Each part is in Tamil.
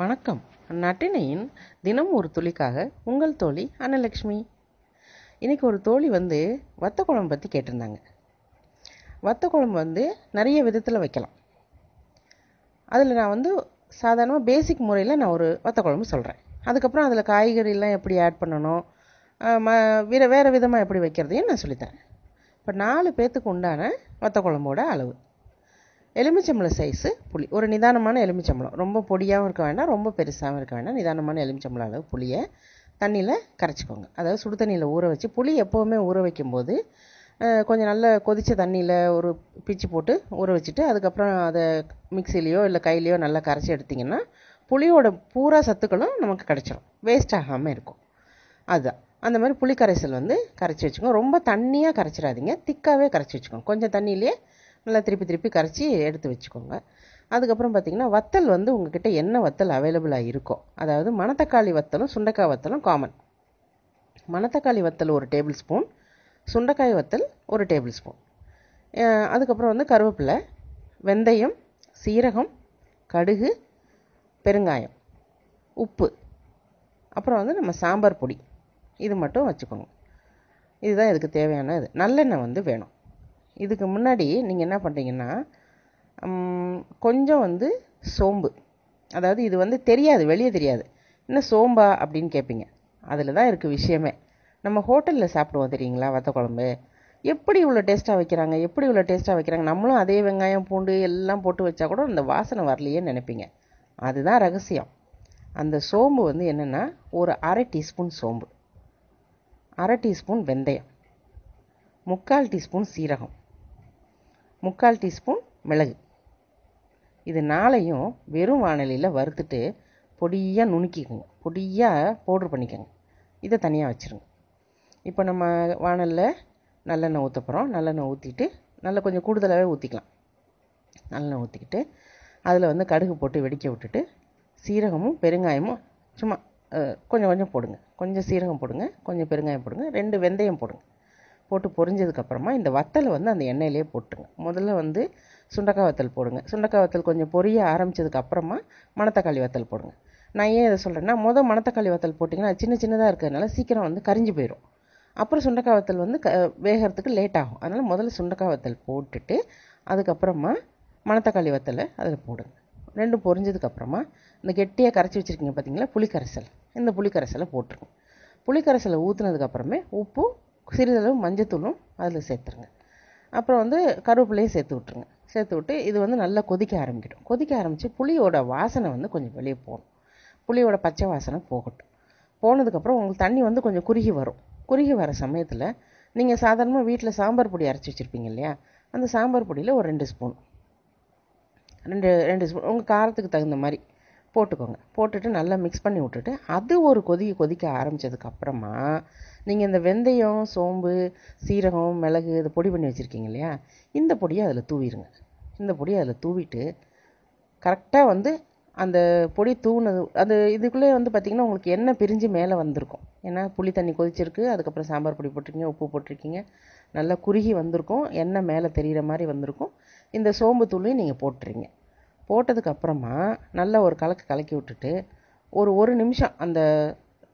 வணக்கம். நட்டினையின் தினம் ஒரு துளிக்காக உங்கள் தோழி அன்னலக்ஷ்மி. இன்றைக்கி ஒரு தோழி வந்து வத்த குழம்பு பற்றி கேட்டிருந்தாங்க. வத்த குழம்பு வந்து நிறைய விதத்தில் வைக்கலாம். அதில் நான் வந்து சாதாரணமாக பேசிக் முறையில் நான் ஒரு வத்த குழம்பு சொல்கிறேன் அதுக்கப்புறம் அதில் காய்கறிலாம் எப்படி ஆட் பண்ணணும் ம வேறு வேறு விதமாக எப்படி வைக்கிறதையும் நான் சொல்லித்தரேன். இப்போ நாலு பேர்த்துக்கு உண்டான வத்த குழம்போட அளவு. எலுமிச்சம்பழம் சைஸு புளி. ஒரு நிதானமான எலுமிச்சம்பழம். ரொம்ப பொடியாகவும் இருக்க வேண்டாம் ரொம்ப பெருசாகவும் இருக்க வேண்டாம். நிதானமான எலுமிச்சம்பழம் அளவு புளியை தண்ணியில் கரைச்சிக்கோங்க. அதாவது சுடு தண்ணியில் ஊற வச்சு புளி எப்போவுமே ஊற வைக்கும்போது கொஞ்சம் நல்ல கொதித்த தண்ணியில் ஒரு பிச்சு போட்டு ஊற வச்சுட்டு அதுக்கப்புறம் அதை மிக்சிலேயோ இல்லை கையிலையோ நல்லா கரைச்சி எடுத்திங்கன்னா புளியோட பூரா சத்துக்களும் நமக்கு கிடச்சிரும். வேஸ்ட் ஆகாமல் இருக்கும். அதுதான். அந்த மாதிரி புளி கரைசல் வந்து கரைச்சி வச்சுக்கோங்க. ரொம்ப தண்ணியாக கரைச்சிடாதீங்க. திக்காகவே கரைச்சி வச்சுக்கோங்க. கொஞ்சம் தண்ணியிலே நல்லா திருப்பி திருப்பி கரைச்சி எடுத்து வச்சுக்கோங்க. அதுக்கப்புறம் பார்த்தீங்கன்னா வத்தல் வந்து உங்ககிட்ட என்ன வத்தல் அவைலபிளாக இருக்கோ அதாவது மணத்தக்காளி வத்தலும் சுண்டைக்காய் வத்தலும் காமன் மணத்தக்காளி வத்தல் ஒரு டேபிள் ஸ்பூன் சுண்டைக்காய் வத்தல் ஒரு டேபிள் ஸ்பூன் அதுக்கப்புறம் வந்து கருவேப்பிலை வெந்தயம் சீரகம் கடுகு பெருங்காயம் உப்பு. அப்புறம் வந்து நம்ம சாம்பார் பொடி. இது மட்டும் வச்சுக்கோங்க. இதுதான் இதுக்கு தேவையான இது. நல்லெண்ணெய் வந்து வேணும். இதுக்கு முன்னாடி நீங்கள் என்ன பண்ணுறீங்கன்னா கொஞ்சம் வந்து சோம்பு. அதாவது இது வந்து தெரியாது வெளியே தெரியாது. என்ன சோம்பா அப்படின்னு கேட்பீங்க அதில் தான் இருக்குது விஷயமே. நம்ம ஹோட்டலில் சாப்பிடுவோம் தெரியுங்களா வத்த குழம்பு? எப்படி இவ்வளோ டேஸ்ட்டாக வைக்கிறாங்க எப்படி இவ்வளோ டேஸ்ட்டாக வைக்கிறாங்க? நம்மளும் அதே வெங்காயம் பூண்டு எல்லாம் போட்டு வச்சா கூட அந்த வாசனை வரலையே நினைப்பீங்க. அதுதான் ரகசியம். அந்த சோம்பு வந்து என்னென்னா ஒரு அரை டீஸ்பூன் சோம்பு. அரை டீஸ்பூன் வெந்தயம். முக்கால் டீஸ்பூன் சீரகம். முக்கால் டீஸ்பூன் மிளகு. இது நாளையும் வெறும் வானலியில் வறுத்துட்டு பொடியாக நுணுக்கிக்கோங்க. பொடியாக பவுட்ரு பண்ணிக்கோங்க. இதை தனியாக வச்சுருங்க. இப்போ நம்ம வாணலில் நல்லெண்ணெய் ஊற்ற போகிறோம் நல்லெண்ணெய் ஊற்றிட்டு நல்லா கொஞ்சம் கூடுதலாகவே ஊற்றிக்கலாம் நல்லெண்ணெய் ஊற்றிக்கிட்டு அதில் வந்து கடுகு போட்டு வெடிக்க விட்டுட்டு சீரகமும் பெருங்காயமும் சும்மா கொஞ்சம் கொஞ்சம் போடுங்க. கொஞ்சம் சீரகம் போடுங்க. கொஞ்சம் பெருங்காயம் போடுங்க. ரெண்டு வெந்தயம் போடுங்க. போட்டு பொரிஞ்சதுக்கப்புறமா இந்த வத்தலை வந்து அந்த எண்ணெயிலே போட்டுருங்க. முதல்ல வந்து சுண்டக்காய் வத்தல் போடுங்க. சுண்டக்காய் வத்தல் கொஞ்சம் பொரிய ஆரம்பித்ததுக்கப்புறமா மணத்தக்காளி வத்தல் போடுங்க. நான் ஏன் இதை சொல்கிறேன்னா முதல் மணத்தக்காளி வத்தல் போட்டிங்கன்னா சின்ன சின்னதாக இருக்கிறதுனால சீக்கிரம் வந்து கரிஞ்சு போயிடும் அப்புறம் சுண்டக்காய் வத்தல் வந்து க வேகிறதுக்கு லேட் ஆகும். அதனால் முதல்ல சுண்டக்காய் வத்தல் போட்டுட்டு அதுக்கப்புறமா மணத்தக்காளி வத்தலை அதில் போடுங்க. ரெண்டும் பொரிஞ்சதுக்கப்புறமா இந்த கெட்டியாக கரைச்சி வச்சுருக்கீங்க பார்த்தீங்களா புளிக்கரைசல். இந்த புளிக்கரைசலை போட்டுருங்க. புளிக்கரைசலை ஊற்றுனதுக்கப்புறமே உப்பும் சிறிதளவு மஞ்சத்தூளும் அதில் சேர்த்துருங்க. அப்புறம் வந்து கருவேப்பிலையும் சேர்த்து விட்ருங்க சேர்த்து விட்டு இது வந்து நல்லா கொதிக்க ஆரம்பிக்கட்டும். கொதிக்க ஆரம்பித்து புளியோட வாசனை வந்து கொஞ்சம் வெளியே போகணும். புளியோட பச்சை வாசனை போகட்டும். போனதுக்கப்புறம் உங்களுக்கு தண்ணி வந்து கொஞ்சம் குறுகி வரும். குறுகி வர சமயத்தில் நீங்கள் சாதாரணமாக வீட்டில் சாம்பார் பொடி அரைச்சி வச்சுருப்பீங்க இல்லையா? அந்த சாம்பார் பொடியில் ஒரு ரெண்டு ஸ்பூன் ரெண்டு ரெண்டு ஸ்பூன் உங்கள் காரத்துக்கு தகுந்த மாதிரி போட்டுக்கோங்க. போட்டுட்டு நல்லா மிக்ஸ் பண்ணி விட்டுட்டு அது ஒரு கொதி கொதிக்க ஆரம்பித்ததுக்கப்புறமா நீங்கள் இந்த வெந்தயம் சோம்பு சீரகம் மிளகு இதை பொடி பண்ணி வச்சுருக்கீங்க இல்லையா? இந்த பொடியை அதில் தூவிடுங்க இந்த பொடியை அதில் தூவிட்டு கரெக்டாக வந்து அந்த பொடி தூணது அது இதுக்குள்ளே வந்து பார்த்திங்கன்னா உங்களுக்கு எண்ணெய் பிரிஞ்சு மேலே வந்திருக்கும். ஏன்னா புளி தண்ணி கொதிச்சிருக்கு அதுக்கப்புறம் சாம்பார் பொடி போட்டிருக்கீங்க உப்பு போட்டிருக்கீங்க. நல்லா குறுகி வந்திருக்கும் எண்ணெய் மேலே தெரிகிற மாதிரி வந்திருக்கும். இந்த சோம்பு தூளையும் நீங்கள் போட்டுறீங்க போட்டதுக்கப்புறமா நல்லா ஒரு கலக்கு கலக்கி விட்டுட்டு ஒரு ஒரு நிமிஷம் அந்த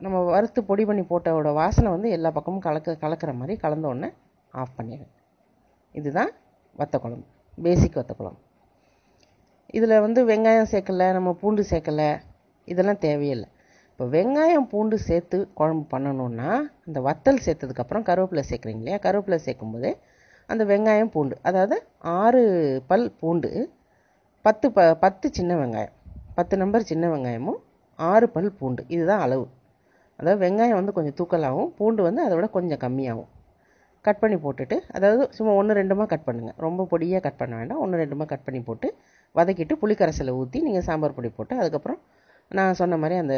நம்ம வறுத்து பொடி பண்ணி போட்டவோட வாசனை வந்து எல்லா பக்கமும் கலக்க கலக்கிற மாதிரி கலந்த உடனே ஆஃப் பண்ணிடுவேன் இதுதான் வத்த குழம்பு பேசிக் வத்த குழம்பு இதில் வந்து வெங்காயம் சேர்க்கல நம்ம பூண்டு சேர்க்கல இதெல்லாம் தேவையில்லை. இப்போ வெங்காயம் பூண்டு சேர்த்து குழம்பு பண்ணணுன்னா அந்த வத்தல் சேர்த்ததுக்கப்புறம் கருவேப்பிலை சேர்க்குறீங்க இல்லையா? கருவேப்பிலை சேர்க்கும்போது அந்த வெங்காயம் பூண்டு அதாவது ஆறு பல் பூண்டு பத்து ப பத்து சின்ன வெங்காயம் பத்து நம்பர் சின்ன வெங்காயமும் ஆறு பல் பூண்டு இதுதான் அளவு. அதாவது வெங்காயம் வந்து கொஞ்சம் தூக்கலாகவும் பூண்டு வந்து அதை விட கொஞ்சம் கம்மியாகும். கட் பண்ணி போட்டுட்டு அதாவது சும்மா ஒன்று ரெண்டுமா கட் பண்ணுங்கள் ரொம்ப பொடியாக கட் பண்ண வேண்டாம். ஒன்று ரெண்டுமா கட் பண்ணி போட்டு வதக்கிட்டு புளிக்கரைசலை ஊற்றி நீங்கள் சாம்பார் பொடி போட்டு அதுக்கப்புறம் நான் சொன்ன மாதிரி அந்த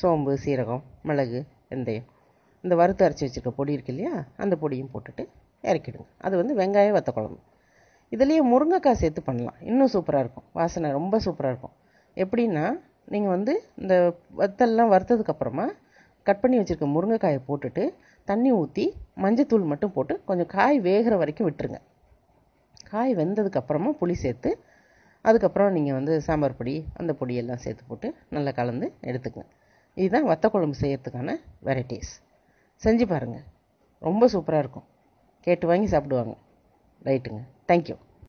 சோம்பு சீரகம் மிளகு வெந்தயம் இந்த வறுத்து அரைச்சி வச்சுருக்க பொடி இருக்கு இல்லையா அந்த பொடியும் போட்டுட்டு இறக்கிடுங்க. அது வந்து வெங்காயம் வத்த குழம்பு. இதுலேயே முருங்கைக்காய் சேர்த்து பண்ணலாம். இன்னும் சூப்பராக இருக்கும். வாசனை ரொம்ப சூப்பராக இருக்கும். எப்படின்னா நீங்கள் வந்து இந்த வத்தல்லாம் வறுத்ததுக்கப்புறமா கட் பண்ணி வச்சுருக்க முருங்கைக்காயை போட்டுட்டு தண்ணி ஊற்றி மஞ்சத்தூள் மட்டும் போட்டு கொஞ்சம் காய் வேகிற வரைக்கும் விட்டுருங்க. காய் வெந்ததுக்கப்புறமா புளி சேர்த்து அதுக்கப்புறம் நீங்கள் வந்து சாம்பார் பொடி அந்த பொடியெல்லாம் சேர்த்து போட்டு நல்லா கலந்து எடுத்துக்கங்க. இதுதான் வத்த குழம்பு செய்கிறதுக்கான வெரைட்டிஸ். செஞ்சு பாருங்கள் ரொம்ப சூப்பராக இருக்கும். கேட்டு வாங்கி சாப்பிடுவாங்க. ரைட்டுங்க. தேங்க்யூ